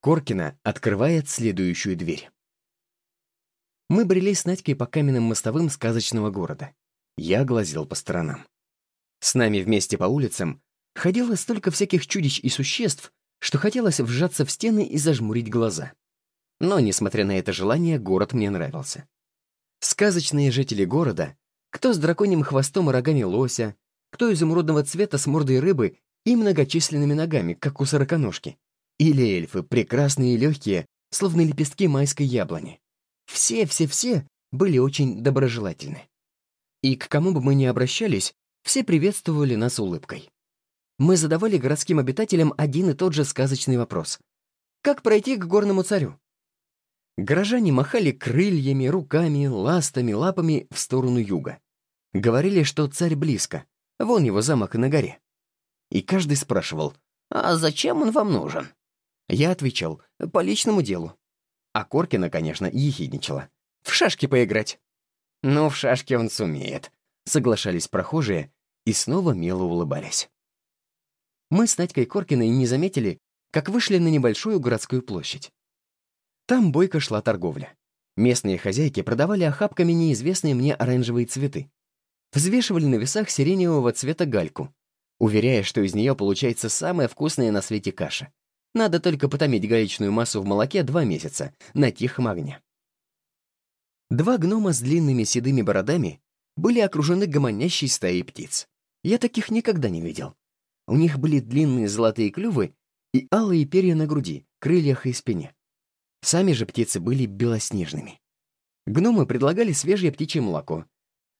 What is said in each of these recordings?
Коркина открывает следующую дверь. Мы брели с Надькой по каменным мостовым сказочного города. Я глазел по сторонам. С нами вместе по улицам ходило столько всяких чудищ и существ, что хотелось вжаться в стены и зажмурить глаза. Но, несмотря на это желание, город мне нравился. Сказочные жители города, кто с драконьим хвостом и рогами лося, кто изумрудного цвета с мордой рыбы и многочисленными ногами, как у сороконожки, или эльфы, прекрасные и легкие, словно лепестки майской яблони. Все-все-все были очень доброжелательны. И к кому бы мы ни обращались, все приветствовали нас улыбкой. Мы задавали городским обитателям один и тот же сказочный вопрос. Как пройти к горному царю? Горожане махали крыльями, руками, ластами, лапами в сторону юга. Говорили, что царь близко, вон его замок на горе. И каждый спрашивал, «А зачем он вам нужен?» Я отвечал, по личному делу. А Коркина, конечно, ехидничала. В шашки поиграть. Ну, в шашки он сумеет. Соглашались прохожие и снова мило улыбались. Мы с Надькой Коркиной не заметили, как вышли на небольшую городскую площадь. Там бойко шла торговля. Местные хозяйки продавали охапками неизвестные мне оранжевые цветы. Взвешивали на весах сиреневого цвета гальку, уверяя, что из нее получается самая вкусная на свете каша. Надо только потомить гаечную массу в молоке два месяца на тихом огне. Два гнома с длинными седыми бородами были окружены гомонящей стаей птиц. Я таких никогда не видел. У них были длинные золотые клювы и алые перья на груди, крыльях и спине. Сами же птицы были белоснежными. Гномы предлагали свежее птичье молоко.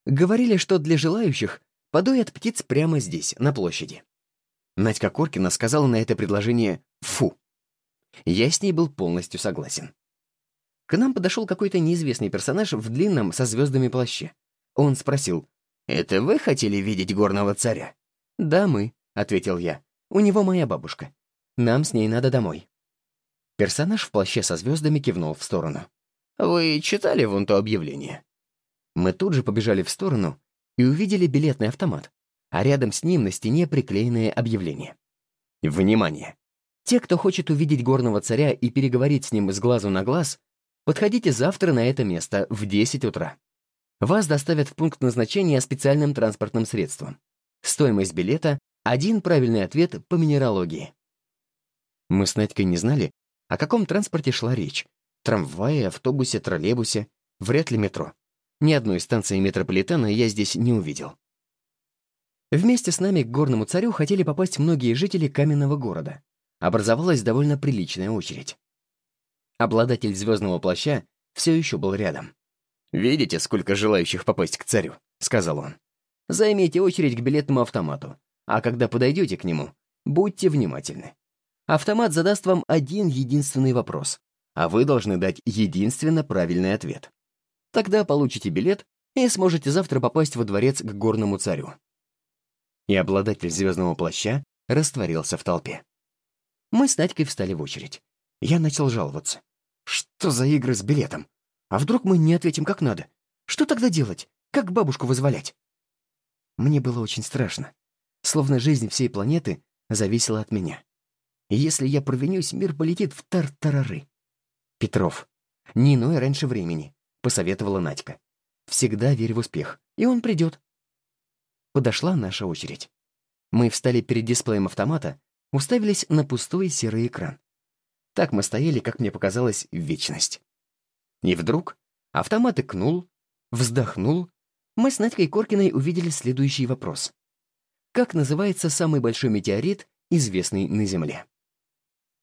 Говорили, что для желающих подоят птиц прямо здесь, на площади. Надька Коркина сказала на это предложение «фу». Я с ней был полностью согласен. К нам подошел какой-то неизвестный персонаж в длинном со звездами плаще. Он спросил, «Это вы хотели видеть горного царя?» «Да, мы», — ответил я. «У него моя бабушка. Нам с ней надо домой». Персонаж в плаще со звездами кивнул в сторону. «Вы читали вон то объявление?» Мы тут же побежали в сторону и увидели билетный автомат а рядом с ним на стене приклеенное объявление. Внимание! Те, кто хочет увидеть горного царя и переговорить с ним с глазу на глаз, подходите завтра на это место в 10 утра. Вас доставят в пункт назначения специальным транспортным средством. Стоимость билета — один правильный ответ по минералогии. Мы с Надькой не знали, о каком транспорте шла речь. Трамвае, автобусе, троллейбусе, вряд ли метро. Ни одной станции метрополитена я здесь не увидел. Вместе с нами к горному царю хотели попасть многие жители каменного города. Образовалась довольно приличная очередь. Обладатель звездного плаща все еще был рядом. «Видите, сколько желающих попасть к царю?» — сказал он. «Займите очередь к билетному автомату, а когда подойдете к нему, будьте внимательны. Автомат задаст вам один единственный вопрос, а вы должны дать единственно правильный ответ. Тогда получите билет и сможете завтра попасть во дворец к горному царю и обладатель звездного плаща растворился в толпе. Мы с Надькой встали в очередь. Я начал жаловаться. Что за игры с билетом? А вдруг мы не ответим как надо? Что тогда делать? Как бабушку вызволять? Мне было очень страшно. Словно жизнь всей планеты зависела от меня. И если я провинюсь, мир полетит в тартарары. Петров. Не иной раньше времени, посоветовала Надька. Всегда верь в успех, и он придет. Подошла наша очередь. Мы встали перед дисплеем автомата, уставились на пустой серый экран. Так мы стояли, как мне показалось, вечность. И вдруг автомат икнул, вздохнул. Мы с Надькой Коркиной увидели следующий вопрос. Как называется самый большой метеорит, известный на Земле?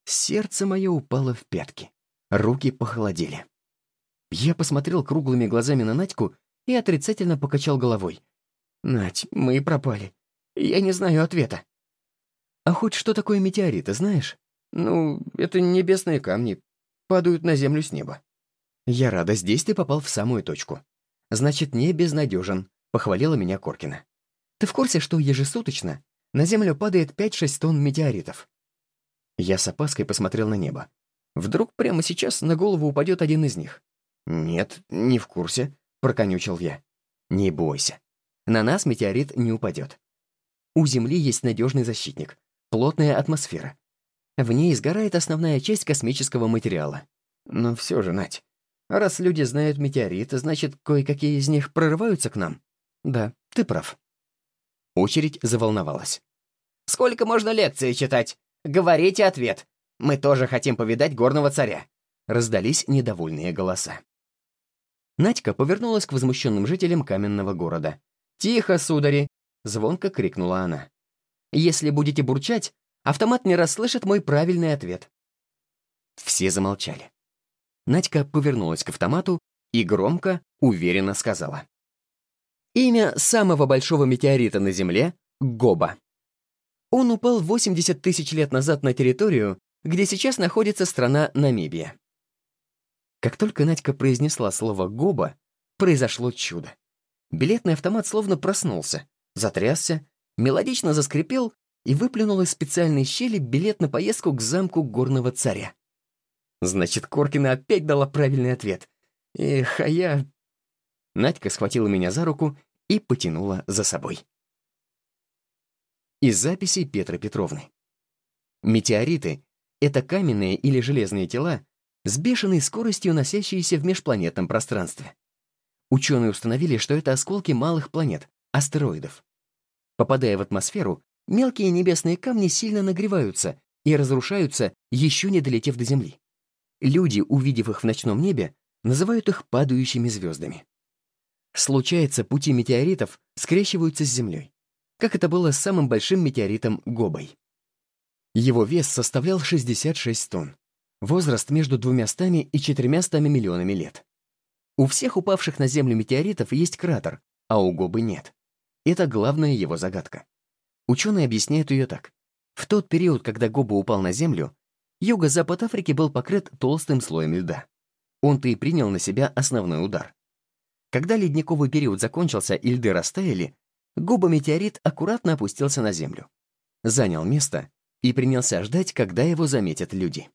Сердце мое упало в пятки. Руки похолодели. Я посмотрел круглыми глазами на Надьку и отрицательно покачал головой. Надь, мы пропали. Я не знаю ответа. А хоть что такое метеориты, знаешь? Ну, это небесные камни. Падают на землю с неба. Я рада, здесь ты попал в самую точку. Значит, не безнадежен, похвалила меня Коркина. Ты в курсе, что ежесуточно на землю падает 5-6 тонн метеоритов? Я с опаской посмотрел на небо. Вдруг прямо сейчас на голову упадет один из них. «Нет, не в курсе», — проконючил я. «Не бойся. На нас метеорит не упадет. У Земли есть надежный защитник — плотная атмосфера. В ней сгорает основная часть космического материала. Но все же, Надь, раз люди знают метеориты, значит, кое-какие из них прорываются к нам? Да, ты прав. Очередь заволновалась. «Сколько можно лекции читать? Говорите ответ. Мы тоже хотим повидать горного царя». Раздались недовольные голоса. Надька повернулась к возмущенным жителям каменного города. «Тихо, судари!» — звонко крикнула она. «Если будете бурчать, автомат не расслышит мой правильный ответ». Все замолчали. Надька повернулась к автомату и громко, уверенно сказала. Имя самого большого метеорита на Земле — Гоба. Он упал 80 тысяч лет назад на территорию, где сейчас находится страна Намибия. Как только Надька произнесла слово «Гоба», произошло чудо. Билетный автомат словно проснулся, затрясся, мелодично заскрипел и выплюнул из специальной щели билет на поездку к замку горного царя. Значит, Коркина опять дала правильный ответ. Эх, а я... Надька схватила меня за руку и потянула за собой. Из записей Петры Петровны. Метеориты — это каменные или железные тела, с бешеной скоростью носящиеся в межпланетном пространстве. Ученые установили, что это осколки малых планет, астероидов. Попадая в атмосферу, мелкие небесные камни сильно нагреваются и разрушаются, еще не долетев до Земли. Люди, увидев их в ночном небе, называют их падающими звездами. Случается, пути метеоритов скрещиваются с Землей, как это было с самым большим метеоритом Гобой. Его вес составлял 66 тонн, возраст между 200 и 400 миллионами лет. У всех упавших на Землю метеоритов есть кратер, а у Гобы нет. Это главная его загадка. Ученые объясняют ее так. В тот период, когда Гоба упал на Землю, юго-запад Африки был покрыт толстым слоем льда. Он-то и принял на себя основной удар. Когда ледниковый период закончился и льды растаяли, губа-метеорит аккуратно опустился на Землю, занял место и принялся ждать, когда его заметят люди.